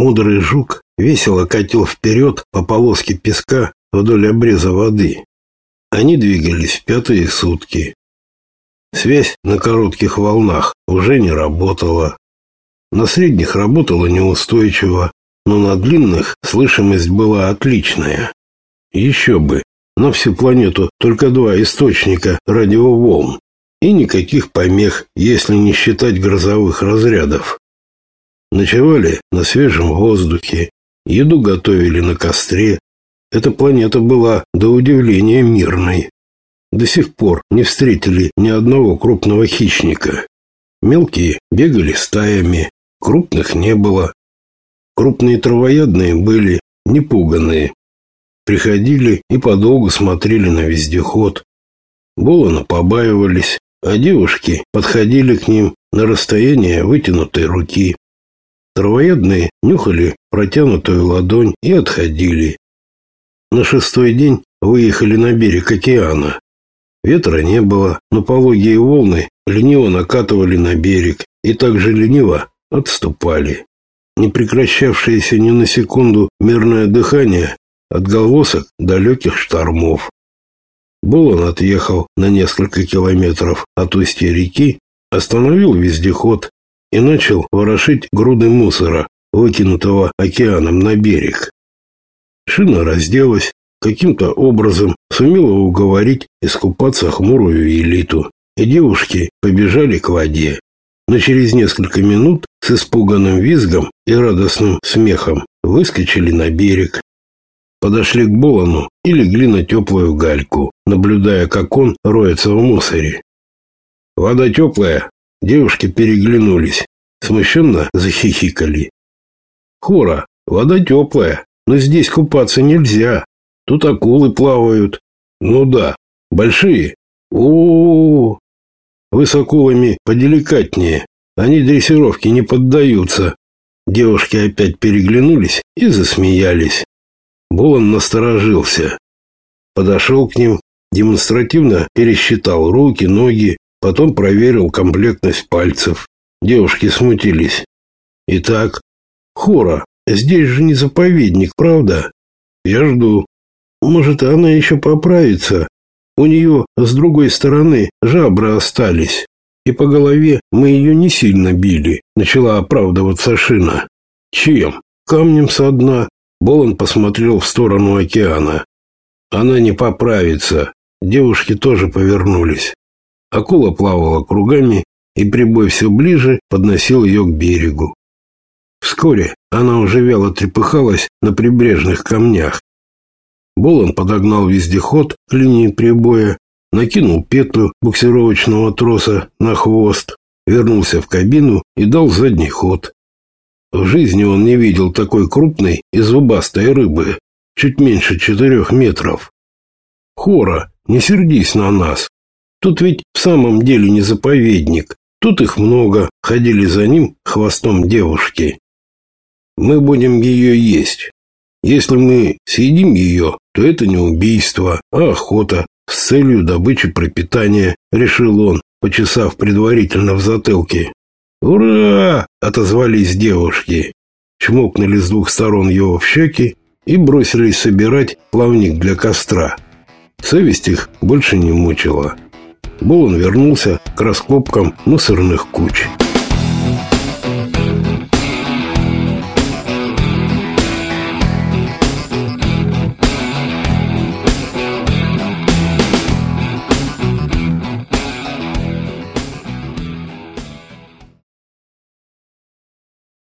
Мудрый жук весело катил вперед по полоске песка вдоль обреза воды. Они двигались в пятые сутки. Связь на коротких волнах уже не работала. На средних работала неустойчиво, но на длинных слышимость была отличная. Еще бы, на всю планету только два источника радиоволн и никаких помех, если не считать грозовых разрядов. Ночевали на свежем воздухе, еду готовили на костре. Эта планета была до удивления мирной. До сих пор не встретили ни одного крупного хищника. Мелкие бегали стаями, крупных не было. Крупные травоядные были непуганные. Приходили и подолгу смотрели на вездеход. Болона побаивались, а девушки подходили к ним на расстояние вытянутой руки. Травоядные нюхали протянутую ладонь и отходили. На шестой день выехали на берег океана. Ветра не было, но пологие волны лениво накатывали на берег и также лениво отступали. Не прекращавшееся ни на секунду мирное дыхание отголосок далеких штормов. Болон отъехал на несколько километров от устья реки, остановил вездеход и начал ворошить груды мусора, выкинутого океаном на берег. Шина разделась, каким-то образом сумела уговорить искупаться хмурую элиту, и девушки побежали к воде. Но через несколько минут с испуганным визгом и радостным смехом выскочили на берег. Подошли к Болону и легли на теплую гальку, наблюдая, как он роется в мусоре. Вода теплая, девушки переглянулись, смущенно захихикали. Хора, вода теплая, но здесь купаться нельзя. Тут акулы плавают. Ну да, большие. О, -о, -о. Вы с акулами поделикатнее. Они дрессировке не поддаются. Девушки опять переглянулись и засмеялись. Болон насторожился. Подошел к ним, демонстративно пересчитал руки, ноги, потом проверил комплектность пальцев. Девушки смутились. Итак, Хора, здесь же не заповедник, правда? Я жду. Может, она еще поправится. У нее с другой стороны жабры остались. И по голове мы ее не сильно били, начала оправдываться Шина. Чем? Камнем со дна. Болон посмотрел в сторону океана. Она не поправится. Девушки тоже повернулись. Акула плавала кругами, и прибой все ближе подносил ее к берегу. Вскоре она уже вяло трепыхалась на прибрежных камнях. Болон подогнал вездеход к линии прибоя, накинул петлю буксировочного троса на хвост, вернулся в кабину и дал задний ход. В жизни он не видел такой крупной и зубастой рыбы, чуть меньше четырех метров. Хора, не сердись на нас. Тут ведь в самом деле не заповедник. Тут их много, ходили за ним хвостом девушки. Мы будем ее есть. Если мы съедим ее, то это не убийство, а охота с целью добычи пропитания, решил он, почесав предварительно в затылке. «Ура!» – отозвались девушки. Чмокнули с двух сторон его в щеки и бросились собирать плавник для костра. Совесть их больше не мучила. Болон вернулся к раскопкам мусорных куч.